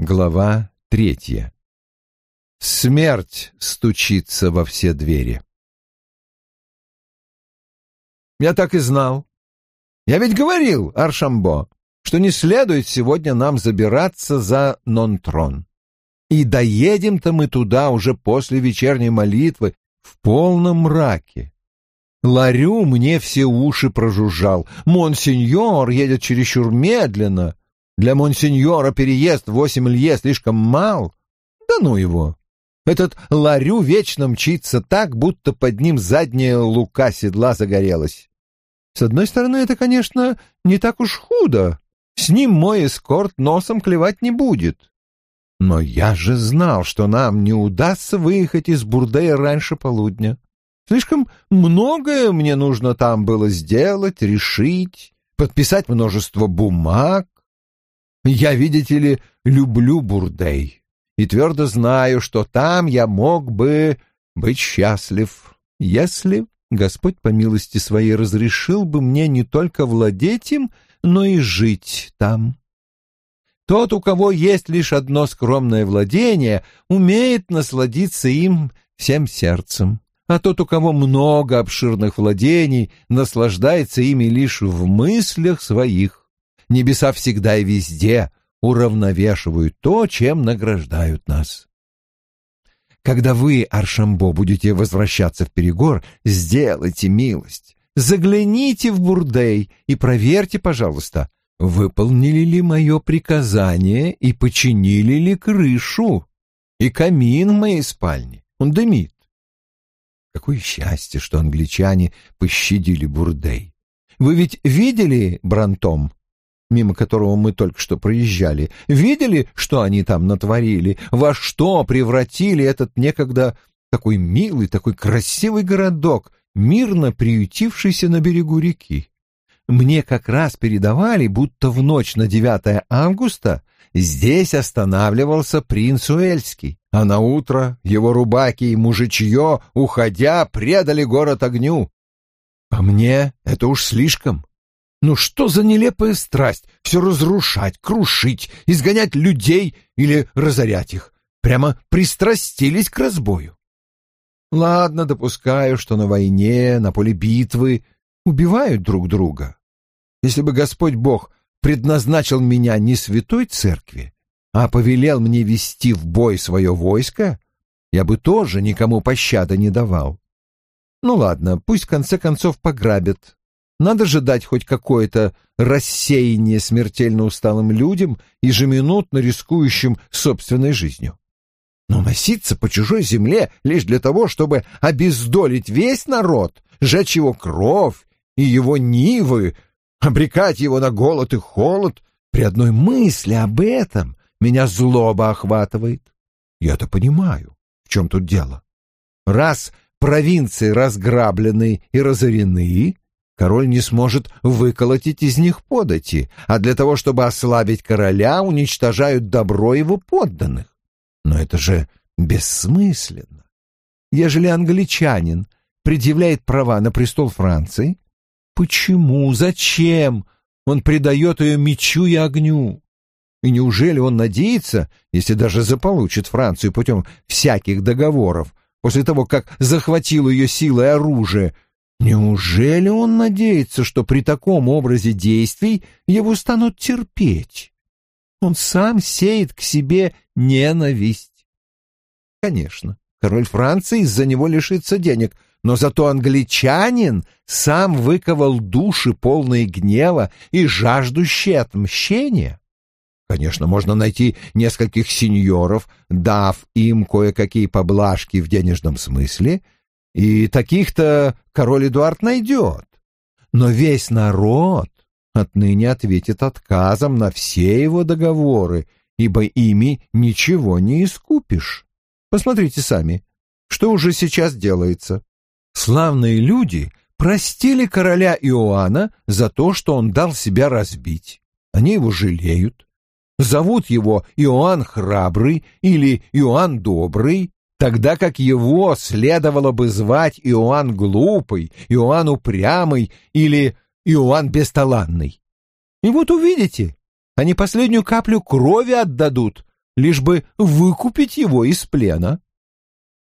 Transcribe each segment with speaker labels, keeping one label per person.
Speaker 1: Глава третья. Смерть стучится во все двери. Я так и знал. Я ведь говорил, Аршамбо, что не следует сегодня нам забираться за Нонтрон. И доедем-то мы туда уже после вечерней молитвы в полном мраке. Ларю мне все уши прожужжал. Монсеньор едет чересчур медленно. Для монсеньора переезд восемь лье слишком мал. Да ну его. Этот Ларю вечно мчится так, будто под ним задняя лука седла загорелась. С одной стороны, это, конечно, не так уж худо. С ним мой эскорт носом клевать не будет. Но я же знал, что нам не удастся выехать из Бурдея раньше полудня. Слишком многое мне нужно там было сделать, решить, подписать множество бумаг. Я, видите ли, люблю Бурдей и твердо знаю, что там я мог бы быть счастлив, если Господь по милости своей разрешил бы мне не только владеть им, но и жить там. Тот, у кого есть лишь одно скромное владение, умеет насладиться им всем сердцем, а тот, у кого много обширных владений, наслаждается ими лишь в мыслях своих. Небеса всегда и везде уравновешивают то, чем награждают нас. Когда вы, Аршамбо, будете возвращаться в Перегор, сделайте милость. Загляните в Бурдей и проверьте, пожалуйста, выполнили ли мое приказание и починили ли крышу и камин в моей спальне. Он дымит. Какое счастье, что англичане пощадили Бурдей. Вы ведь видели Брантом, мимо которого мы только что проезжали? Видели, что они там натворили? Во что превратили этот некогда такой милый, такой красивый городок, мирно приютившийся на берегу реки? Мне как раз передавали, будто в ночь на 9 августа здесь останавливался принц Уэльский, а на утро его рубаки и мужичье, уходя, предали город огню. А мне это уж слишком. Ну что за нелепая страсть все разрушать, крушить, изгонять людей или разорять их? Прямо пристрастились к разбою. Ладно, допускаю, что на войне, на поле битвы убивают друг друга. Если бы Господь Бог предназначил меня не святой церкви, а повелел мне вести в бой свое войско, я бы тоже никому пощады не давал. Ну ладно, пусть в конце концов пограбят, надо же дать хоть какое-то рассеяние смертельно усталым людям, ежеминутно рискующим собственной жизнью. Но носиться по чужой земле лишь для того, чтобы обездолить весь народ, сжечь его кровь и его нивы, обрекать его на голод и холод, при одной мысли об этом меня злоба охватывает. Я-то понимаю, в чем тут дело. Раз провинции разграблены и разорены, король не сможет выколотить из них подати, а для того, чтобы ослабить короля, уничтожают добро его подданных. Но это же бессмысленно. Ежели англичанин предъявляет права на престол Франции, почему, зачем он предает ее мечу и огню? И неужели он надеется, если даже заполучит Францию путем всяких договоров, после того, как захватил ее силой оружие, Неужели он надеется, что при таком образе действий его станут терпеть? Он сам сеет к себе ненависть. Конечно, король Франции из-за него лишится денег, но зато англичанин сам выковал души полные гнева и жаждущие отмщения. Конечно, можно найти нескольких сеньоров, дав им кое-какие поблажки в денежном смысле, и таких-то король Эдуард найдет. Но весь народ отныне ответит отказом на все его договоры, ибо ими ничего не искупишь. Посмотрите сами, что уже сейчас делается. Славные люди простили короля Иоанна за то, что он дал себя разбить. Они его жалеют. Зовут его Иоанн Храбрый или Иоанн Добрый, тогда как его следовало бы звать Иоанн Глупый, Иоанн Упрямый или Иоанн Бесталанный. И вот увидите, они последнюю каплю крови отдадут, лишь бы выкупить его из плена.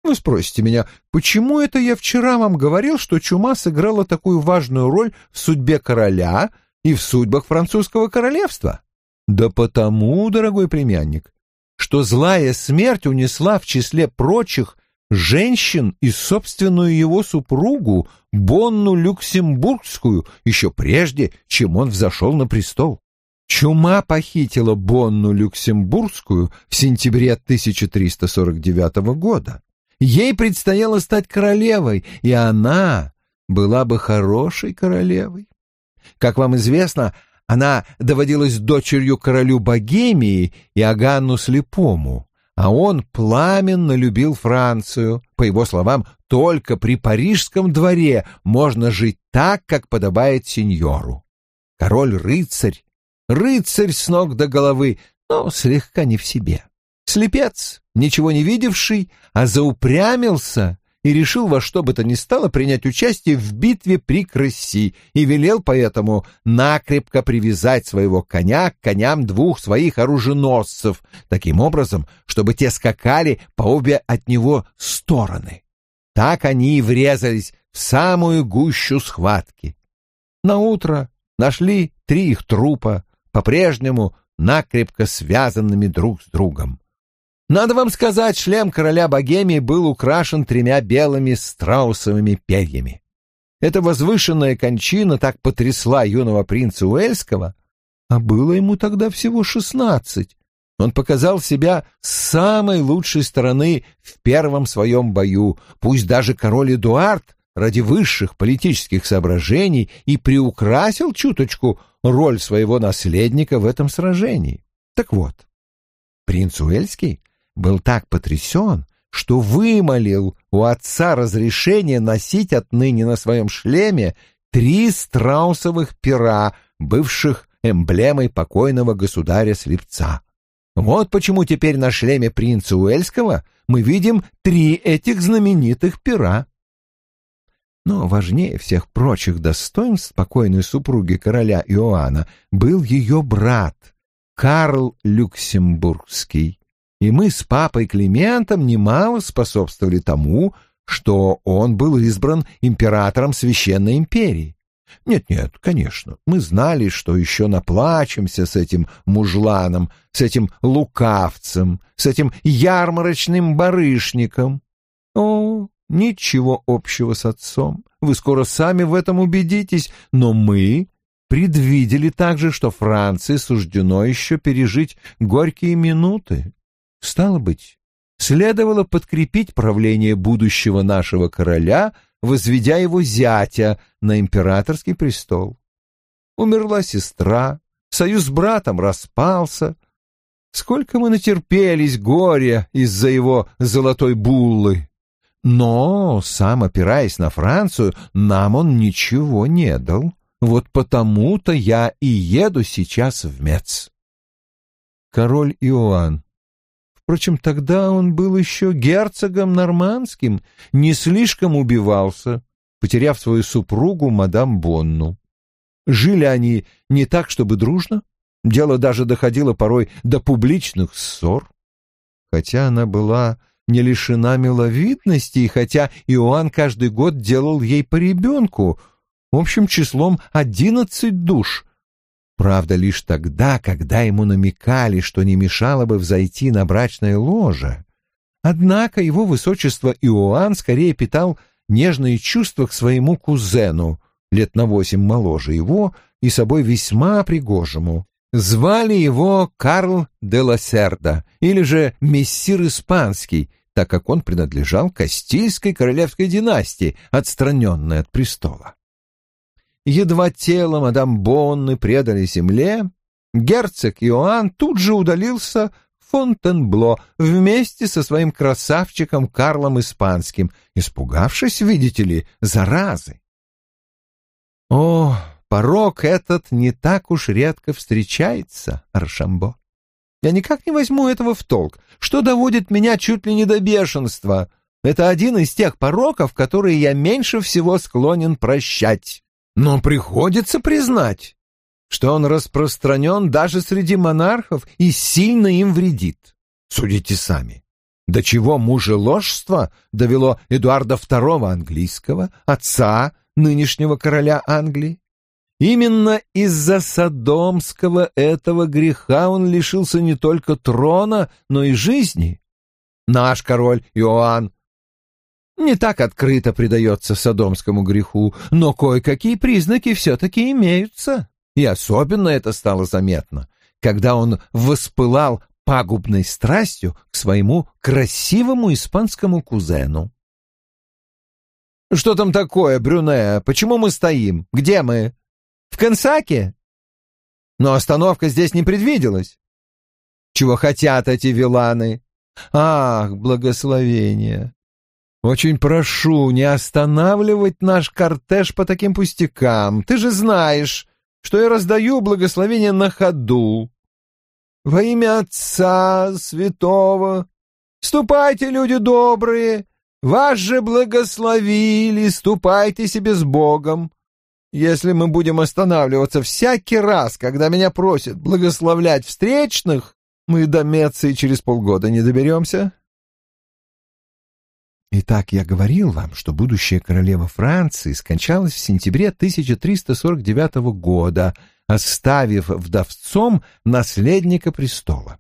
Speaker 1: Вы спросите меня, почему это я вчера вам говорил, что чума сыграла такую важную роль в судьбе короля и в судьбах французского королевства? Да потому, дорогой племянник, что злая смерть унесла в числе прочих женщин и собственную его супругу Бонну Люксембургскую еще прежде, чем он взошел на престол. Чума похитила Бонну Люксембургскую в сентябре 1349 года. Ей предстояло стать королевой, и она была бы хорошей королевой. Как вам известно, она доводилась дочерью королю Богемии и Аганну Слепому, а он пламенно любил Францию. По его словам, только при парижском дворе можно жить так, как подобает сеньору. Король-рыцарь, рыцарь с ног до головы, но слегка не в себе. Слепец, ничего не видевший, а заупрямился и решил во что бы то ни стало принять участие в битве при Крыси и велел поэтому накрепко привязать своего коня к коням двух своих оруженосцев, таким образом, чтобы те скакали по обе от него стороны. Так они и врезались в самую гущу схватки. На утро нашли три их трупа, по-прежнему накрепко связанными друг с другом. Надо вам сказать, шлем короля Богемии был украшен тремя белыми страусовыми перьями. Эта возвышенная кончина так потрясла юного принца Уэльского, а было ему тогда всего шестнадцать. Он показал себя с самой лучшей стороны в первом своем бою, пусть даже король Эдуард ради высших политических соображений и приукрасил чуточку роль своего наследника в этом сражении. Так вот, принц Уэльский был так потрясен, что вымолил у отца разрешение носить отныне на своем шлеме три страусовых пера, бывших эмблемой покойного государя-слепца. Вот почему теперь на шлеме принца Уэльского мы видим три этих знаменитых пера. Но важнее всех прочих достоинств спокойной супруги короля Иоанна был ее брат Карл Люксембургский, и мы с папой Климентом немало способствовали тому, что он был избран императором Священной империи. Нет-нет, конечно, мы знали, что еще наплачемся с этим мужланом, с этим лукавцем, с этим ярмарочным барышником. О, ничего общего с отцом, вы скоро сами в этом убедитесь, но мы предвидели также, что Франции суждено еще пережить горькие минуты. Стало быть, следовало подкрепить правление будущего нашего короля, возведя его зятя на императорский престол. Умерла сестра, союз с братом распался. Сколько мы натерпелись горя из-за его золотой буллы. Но, сам опираясь на Францию, нам он ничего не дал. Вот потому-то я и еду сейчас в Мец. Король Иоанн Впрочем, тогда он был еще герцогом нормандским, не слишком убивался, потеряв свою супругу, мадам Бонну. Жили они не так, чтобы дружно. Дело даже доходило порой до публичных ссор. Хотя она была не лишена миловидности, и хотя Иоанн каждый год делал ей по ребенку, общим числом одиннадцать душ, Правда, лишь тогда, когда ему намекали, что не мешало бы взойти на брачное ложе. Однако его высочество Иоанн скорее питал нежные чувства к своему кузену, лет на восемь моложе его и собой весьма пригожему. Звали его Карл де Лассерда, или же Мессир Испанский, так как он принадлежал Кастильской королевской династии, отстраненной от престола. Едва тело мадам Бонны предали земле, герцог Иоанн тут же удалился в Фонтенбло вместе со своим красавчиком Карлом Испанским, испугавшись, видите ли, заразы. О, порог этот не так уж редко встречается, Аршамбо. Я никак не возьму этого в толк, что доводит меня чуть ли не до бешенства. Это один из тех пороков, которые я меньше всего склонен прощать. Но приходится признать, что он распространен даже среди монархов и сильно им вредит. Судите сами. До чего мужеложство довело Эдуарда II английского, отца нынешнего короля Англии? Именно из-за садомского этого греха он лишился не только трона, но и жизни. Наш король Иоанн не так открыто предается садомскому греху, но кое-какие признаки все-таки имеются. И особенно это стало заметно, когда он воспылал пагубной страстью к своему красивому испанскому кузену. «Что там такое, Брюне? Почему мы стоим? Где мы? В Консаке?» «Но остановка здесь не предвиделась». «Чего хотят эти виланы?» «Ах, благословение! Очень прошу не останавливать наш кортеж по таким пустякам. Ты же знаешь, что я раздаю благословение на ходу. Во имя Отца Святого, ступайте, люди добрые, вас же благословили, ступайте себе с Богом. Если мы будем останавливаться всякий раз, когда меня просят благословлять встречных, мы до Меции через полгода не доберемся. Итак, я говорил вам, что будущая королева Франции скончалась в сентябре 1349 года, оставив вдовцом наследника престола.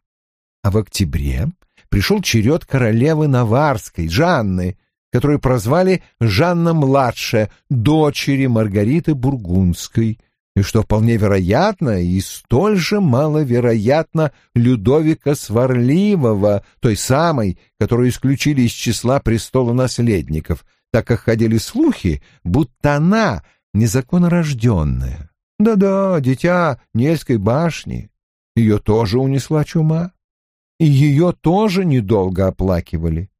Speaker 1: А в октябре пришел черед королевы Наварской, Жанны, которую прозвали Жанна-младшая, дочери Маргариты Бургундской, и что вполне вероятно и столь же маловероятно Людовика Сварливого, той самой, которую исключили из числа престола наследников, так как ходили слухи, будто она незаконнорожденная. Да-да, дитя Нельской башни. Ее тоже унесла чума. И ее тоже недолго оплакивали.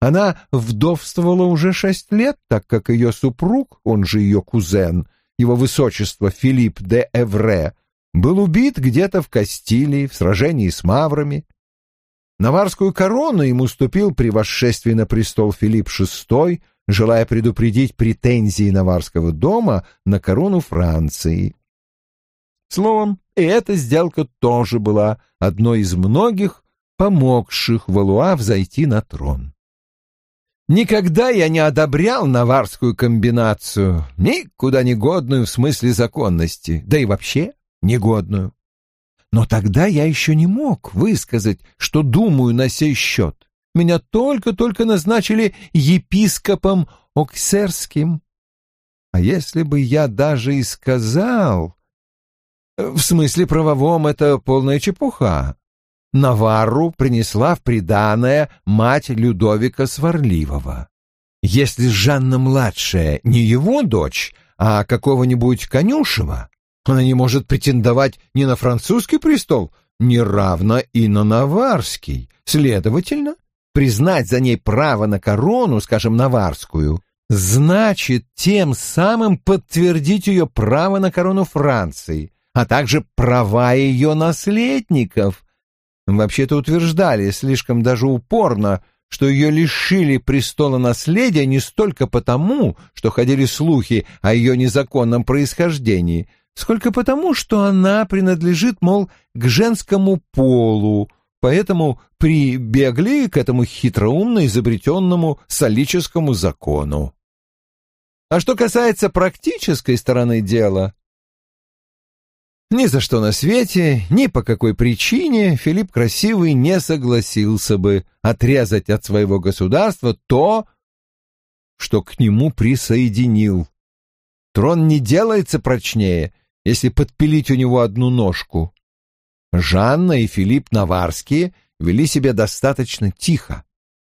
Speaker 1: Она вдовствовала уже шесть лет, так как ее супруг, он же ее кузен — его высочество Филипп де Эвре, был убит где-то в Кастилии в сражении с маврами. Наварскую корону ему уступил при восшествии на престол Филипп VI, желая предупредить претензии Наварского дома на корону Франции. Словом, и эта сделка тоже была одной из многих, помогших Валуа взойти на трон. Никогда я не одобрял наварскую комбинацию, никуда не годную в смысле законности, да и вообще негодную. Но тогда я еще не мог высказать, что думаю на сей счет. Меня только-только назначили епископом Оксерским. А если бы я даже и сказал... В смысле правовом это полная чепуха. Наварру принесла в приданое мать Людовика Сварливого. Если Жанна-младшая не его дочь, а какого-нибудь конюшева, она не может претендовать ни на французский престол, ни равно и на наварский. Следовательно, признать за ней право на корону, скажем, наварскую, значит тем самым подтвердить ее право на корону Франции, а также права ее наследников, Вообще-то утверждали слишком даже упорно, что ее лишили престола наследия не столько потому, что ходили слухи о ее незаконном происхождении, сколько потому, что она принадлежит, мол, к женскому полу, поэтому прибегли к этому хитроумно изобретенному солическому закону. А что касается практической стороны дела, ни за что на свете, ни по какой причине Филипп Красивый не согласился бы отрезать от своего государства то, что к нему присоединил. Трон не делается прочнее, если подпилить у него одну ножку. Жанна и Филипп Наварские вели себя достаточно тихо.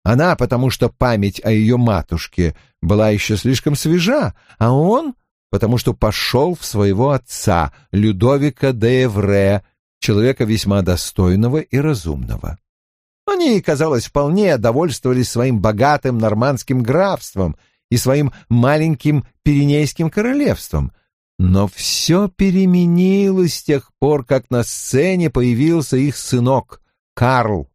Speaker 1: Она, потому что память о ее матушке была еще слишком свежа, а он потому что пошел в своего отца, Людовика де Эвре, человека весьма достойного и разумного. Они, казалось, вполне довольствовались своим богатым нормандским графством и своим маленьким Пиренейским королевством, но все переменилось с тех пор, как на сцене появился их сынок Карл,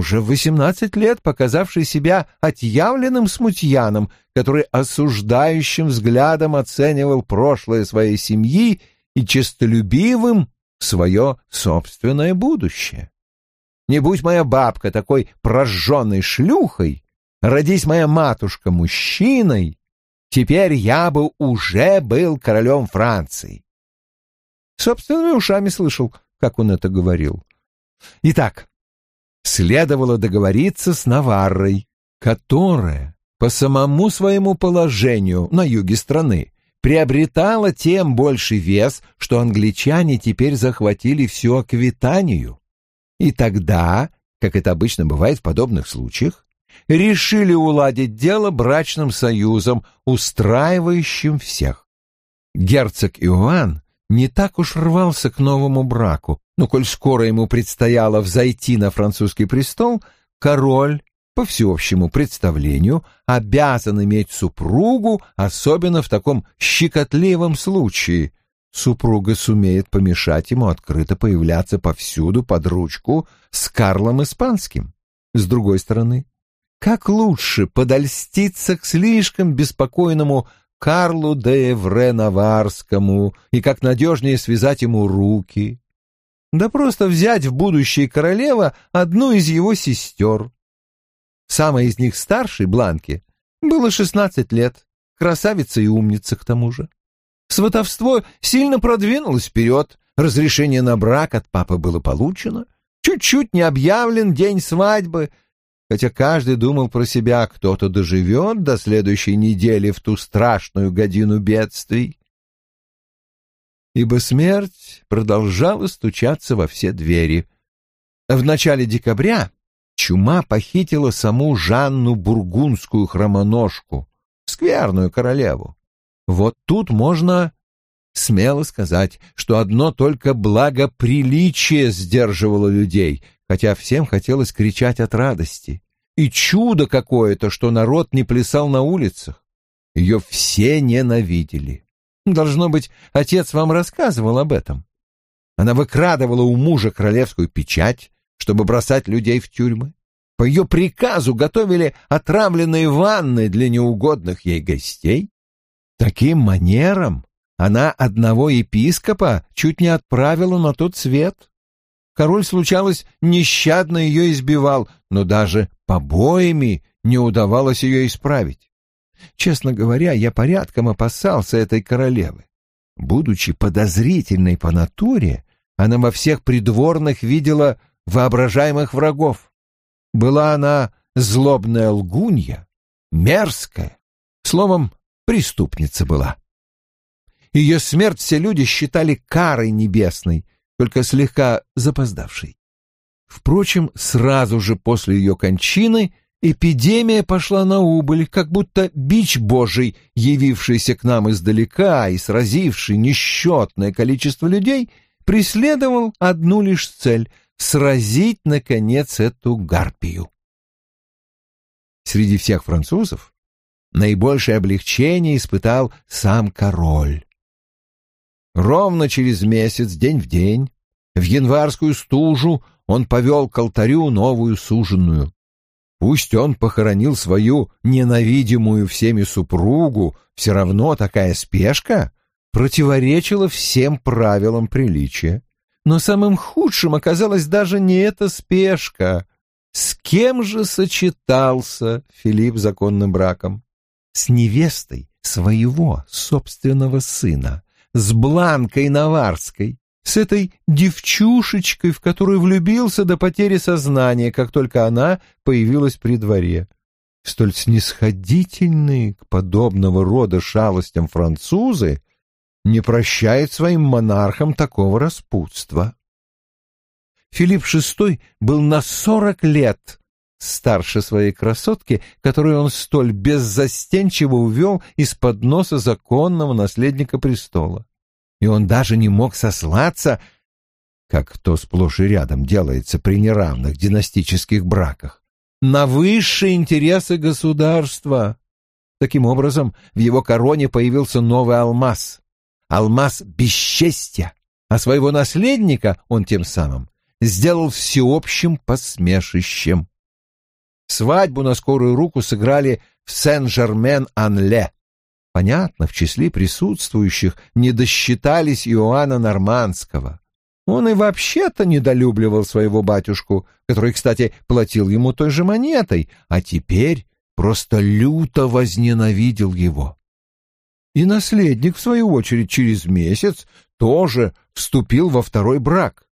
Speaker 1: уже в восемнадцать лет показавший себя отъявленным смутьяном, который осуждающим взглядом оценивал прошлое своей семьи и честолюбивым свое собственное будущее. Не будь моя бабка такой прожженной шлюхой, родись моя матушка мужчиной, теперь я бы уже был королем Франции. Собственными ушами слышал, как он это говорил. Итак, следовало договориться с Наваррой, которая по самому своему положению на юге страны приобретала тем больший вес, что англичане теперь захватили всю Аквитанию. И тогда, как это обычно бывает в подобных случаях, решили уладить дело брачным союзом, устраивающим всех. Герцог Иоанн не так уж рвался к новому браку, но коль скоро ему предстояло взойти на французский престол, король, по всеобщему представлению, обязан иметь супругу, особенно в таком щекотливом случае. Супруга сумеет помешать ему открыто появляться повсюду под ручку с Карлом Испанским. С другой стороны, как лучше подольститься к слишком беспокойному Карлу де Эвре Наварскому и как надежнее связать ему руки. Да просто взять в будущее королева одну из его сестер. Самая из них старшей, Бланке, было шестнадцать лет, красавица и умница к тому же. Сватовство сильно продвинулось вперед, разрешение на брак от папы было получено, чуть-чуть не объявлен день свадьбы — хотя каждый думал про себя, кто-то доживет до следующей недели в ту страшную годину бедствий. Ибо смерть продолжала стучаться во все двери. В начале декабря чума похитила саму Жанну Бургундскую хромоножку, скверную королеву. Вот тут можно смело сказать, что одно только благоприличие сдерживало людей, хотя всем хотелось кричать от радости. И чудо какое-то, что народ не плясал на улицах. Ее все ненавидели. Должно быть, отец вам рассказывал об этом. Она выкрадывала у мужа королевскую печать, чтобы бросать людей в тюрьмы. По ее приказу готовили отравленные ванны для неугодных ей гостей. Таким манером она одного епископа чуть не отправила на тот свет. Король, случалось, нещадно ее избивал, но даже побоями не удавалось ее исправить. Честно говоря, я порядком опасался этой королевы. Будучи подозрительной по натуре, она во всех придворных видела воображаемых врагов. Была она злобная лгунья, мерзкая, словом, преступница была. Ее смерть все люди считали карой небесной, только слегка запоздавшей. Впрочем, сразу же после ее кончины эпидемия пошла на убыль, как будто бич Божий, явившийся к нам издалека и сразивший несчетное количество людей, преследовал одну лишь цель — сразить, наконец, эту гарпию. Среди всех французов наибольшее облегчение испытал сам король. Ровно через месяц, день в день, в январскую стужу он повел к алтарю новую суженную. Пусть он похоронил свою ненавидимую всеми супругу, все равно такая спешка противоречила всем правилам приличия. Но самым худшим оказалась даже не эта спешка. С кем же сочетался Филипп законным браком? С невестой своего собственного сына, с Бланкой Наварской, с этой девчушечкой, в которую влюбился до потери сознания, как только она появилась при дворе. Столь снисходительные к подобного рода шалостям французы не прощают своим монархам такого распутства. Филипп VI был на сорок лет старше своей красотки, которую он столь беззастенчиво увел из-под носа законного наследника престола и он даже не мог сослаться, как то сплошь и рядом делается при неравных династических браках, на высшие интересы государства. Таким образом, в его короне появился новый алмаз, алмаз бесчестия, а своего наследника он тем самым сделал всеобщим посмешищем. Свадьбу на скорую руку сыграли в Сен-Жермен-Ан-Ле, Понятно, в числе присутствующих не досчитались Иоанна Нормандского. Он и вообще-то недолюбливал своего батюшку, который, кстати, платил ему той же монетой, а теперь просто люто возненавидел его. И наследник, в свою очередь, через месяц тоже вступил во второй брак.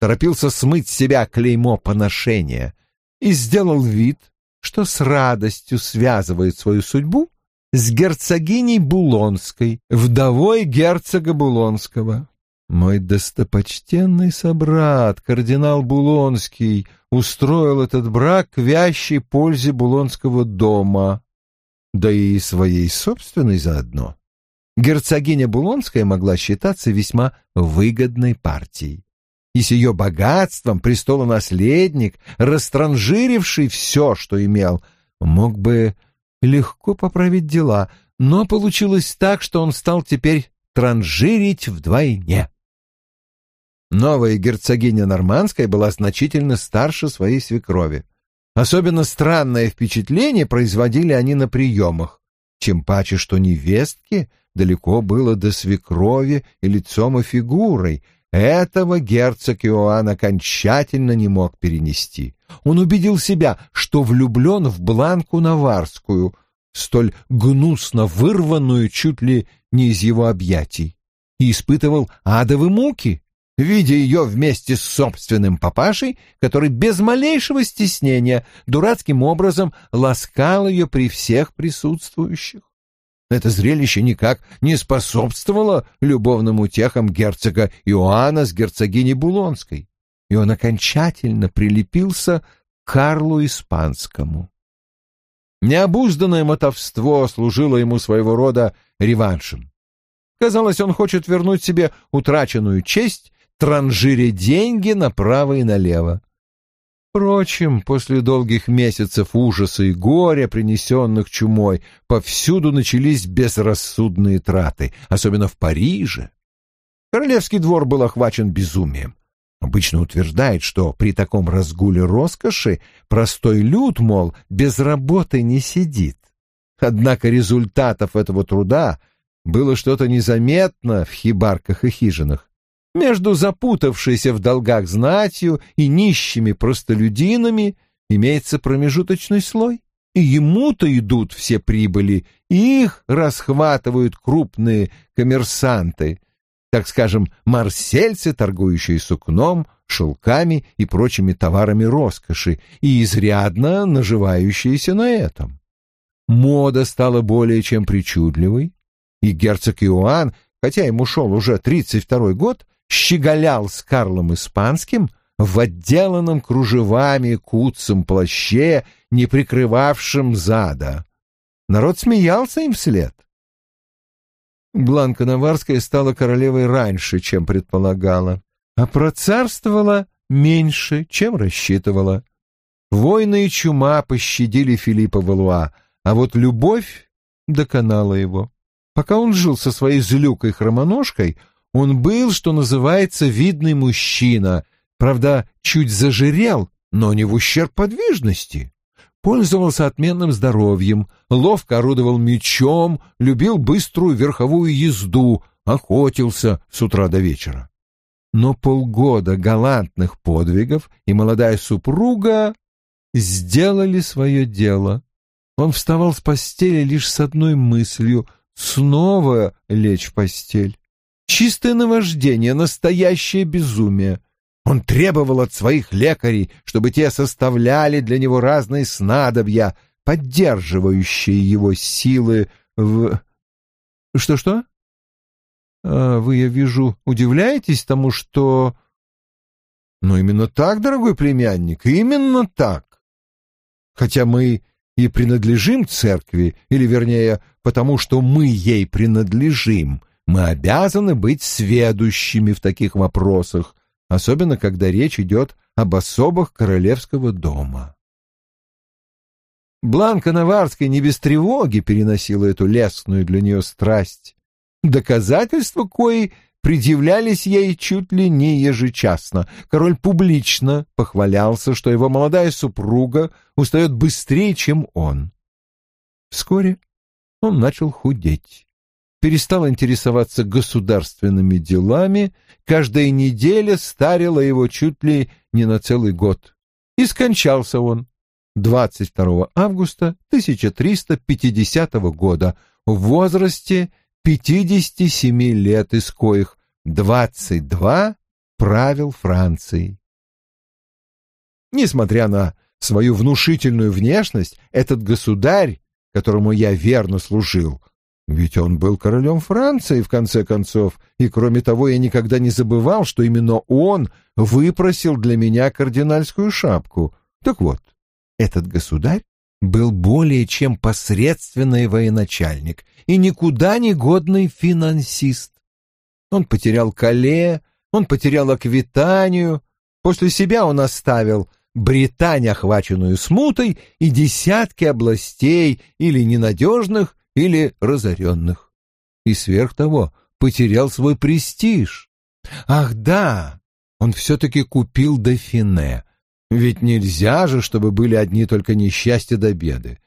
Speaker 1: Торопился смыть с себя клеймо поношения и сделал вид, что с радостью связывает свою судьбу с герцогиней Булонской, вдовой герцога Булонского. Мой достопочтенный собрат, кардинал Булонский, устроил этот брак к вящей пользе Булонского дома, да и своей собственной заодно. Герцогиня Булонская могла считаться весьма выгодной партией. И с ее богатством престолонаследник, растранжиривший все, что имел, мог бы легко поправить дела, но получилось так, что он стал теперь транжирить вдвойне. Новая герцогиня Нормандская была значительно старше своей свекрови. Особенно странное впечатление производили они на приемах, чем паче, что невестке далеко было до свекрови и лицом и фигурой. Этого герцог Иоанн окончательно не мог перенести. Он убедил себя, что влюблен в Бланку Наварскую, столь гнусно вырванную чуть ли не из его объятий, и испытывал адовы муки, видя ее вместе с собственным папашей, который без малейшего стеснения дурацким образом ласкал ее при всех присутствующих. Это зрелище никак не способствовало любовным утехам герцога Иоанна с герцогиней Булонской, и он окончательно прилепился к Карлу Испанскому. Необузданное мотовство служило ему своего рода реваншем. Казалось, он хочет вернуть себе утраченную честь транжире деньги направо и налево. Впрочем, после долгих месяцев ужаса и горя, принесенных чумой, повсюду начались безрассудные траты, особенно в Париже. Королевский двор был охвачен безумием. Обычно утверждает, что при таком разгуле роскоши простой люд, мол, без работы не сидит. Однако результатов этого труда было что-то незаметно в хибарках и хижинах. Между запутавшейся в долгах знатью и нищими простолюдинами имеется промежуточный слой, и ему-то идут все прибыли, и их расхватывают крупные коммерсанты, так скажем, марсельцы, торгующие сукном, шелками и прочими товарами роскоши, и изрядно наживающиеся на этом. Мода стала более чем причудливой, и герцог Иоанн, хотя ему шел уже тридцать второй год, щеголял с Карлом Испанским в отделанном кружевами куцем плаще, не прикрывавшем зада. Народ смеялся им вслед. Бланка Наварская стала королевой раньше, чем предполагала, а процарствовала меньше, чем рассчитывала. Войны и чума пощадили Филиппа Валуа, а вот любовь доконала его. Пока он жил со своей злюкой-хромоножкой, он был, что называется, видный мужчина, правда, чуть зажирел, но не в ущерб подвижности. Пользовался отменным здоровьем, ловко орудовал мечом, любил быструю верховую езду, охотился с утра до вечера. Но полгода галантных подвигов и молодая супруга сделали свое дело. Он вставал с постели лишь с одной мыслью — снова лечь в постель. Чистое наваждение, настоящее безумие. Он требовал от своих лекарей, чтобы те составляли для него разные снадобья, поддерживающие его силы в... Что-что? А вы, я вижу, удивляетесь тому, что... Ну, именно так, дорогой племянник, именно так. Хотя мы и принадлежим церкви, или, вернее, потому что мы ей принадлежим, мы обязаны быть сведущими в таких вопросах, особенно когда речь идет об особах королевского дома. Бланка Наварская не без тревоги переносила эту лестную для нее страсть. Доказательства кои предъявлялись ей чуть ли не ежечасно. Король публично похвалялся, что его молодая супруга устает быстрее, чем он. Вскоре он начал худеть. Перестал интересоваться государственными делами, каждая неделя старила его чуть ли не на целый год. И скончался он 22 августа 1350 года в возрасте 57 лет, из коих 22 правил Францией. Несмотря на свою внушительную внешность, этот государь, которому я верно служил, ведь он был королем Франции, в конце концов, и, кроме того, я никогда не забывал, что именно он выпросил для меня кардинальскую шапку. Так вот, этот государь был более чем посредственный военачальник и никуда не годный финансист. Он потерял Кале, он потерял Аквитанию, после себя он оставил Британь, охваченную смутой, и десятки областей или ненадежных, или разоренных. И сверх того потерял свой престиж. Ах да, он все-таки купил Дофине, ведь нельзя же, чтобы были одни только несчастья до беды.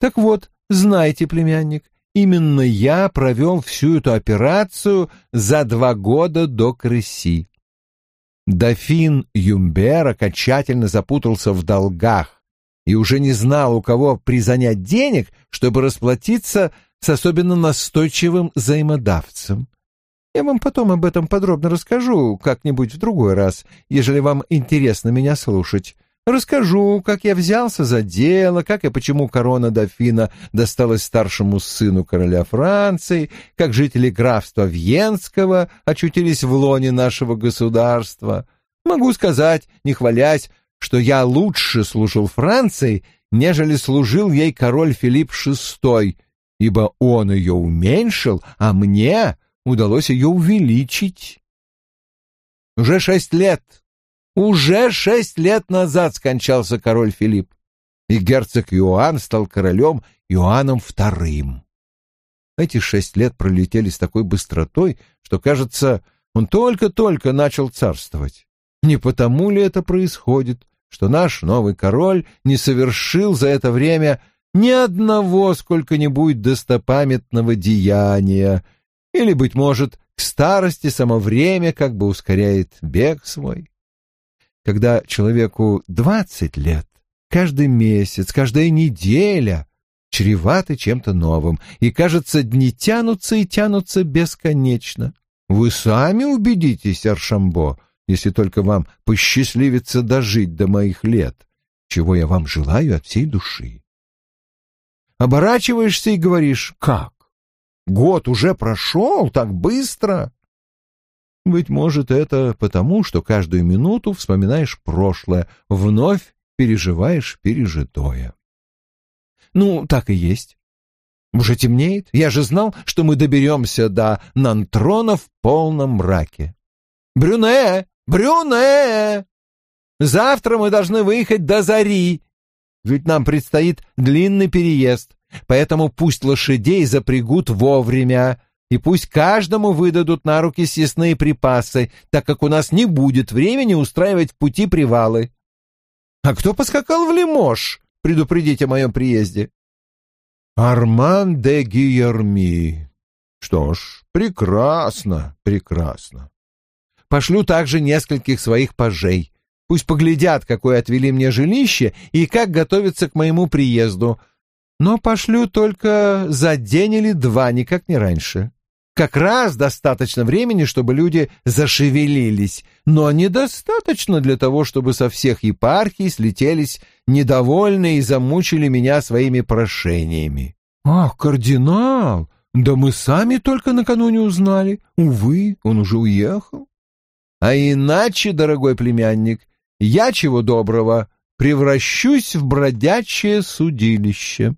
Speaker 1: Так вот, знайте, племянник, именно я провел всю эту операцию за два года до крыси. Дофин Юмбер окончательно запутался в долгах и уже не знал, у кого призанять денег, чтобы расплатиться с особенно настойчивым взаимодавцем. Я вам потом об этом подробно расскажу как-нибудь в другой раз, ежели вам интересно меня слушать. Расскажу, как я взялся за дело, как и почему корона дофина досталась старшему сыну короля Франции, как жители графства Вьенского очутились в лоне нашего государства. Могу сказать, не хвалясь, что я лучше служил Франции, нежели служил ей король Филипп VI, ибо он ее уменьшил, а мне удалось ее увеличить. Уже шесть лет, уже шесть лет назад скончался король Филипп, и герцог Иоанн стал королем Иоанном II. Эти шесть лет пролетели с такой быстротой, что, кажется, он только-только начал царствовать. Не потому ли это происходит, что наш новый король не совершил за это время ни одного сколько-нибудь достопамятного деяния, или, быть может, к старости само время как бы ускоряет бег свой. Когда человеку двадцать лет, каждый месяц, каждая неделя чреваты чем-то новым, и, кажется, дни тянутся и тянутся бесконечно. Вы сами убедитесь, Аршамбо, если только вам посчастливится дожить до моих лет, чего я вам желаю от всей души. Оборачиваешься и говоришь «Как? Год уже прошел так быстро?» Быть может, это потому, что каждую минуту вспоминаешь прошлое, вновь переживаешь пережитое. Ну, так и есть. Уже темнеет. Я же знал, что мы доберемся до Нантрона в полном мраке. «Брюне! Брюне! Завтра мы должны выехать до зари ведь нам предстоит длинный переезд, поэтому пусть лошадей запрягут вовремя, и пусть каждому выдадут на руки съестные припасы, так как у нас не будет времени устраивать в пути привалы. А кто поскакал в Лимож предупредить о моем приезде? Арман де Гиерми. Что ж, прекрасно, прекрасно. Пошлю также нескольких своих пажей. Пусть поглядят, какое отвели мне жилище и как готовиться к моему приезду. Но пошлю только за день или два, никак не раньше. Как раз достаточно времени, чтобы люди зашевелились, но недостаточно для того, чтобы со всех епархий слетелись недовольные и замучили меня своими прошениями. «Ах, кардинал! Да мы сами только накануне узнали. Увы, он уже уехал». А иначе, дорогой племянник, я, чего доброго, превращусь в бродячее судилище.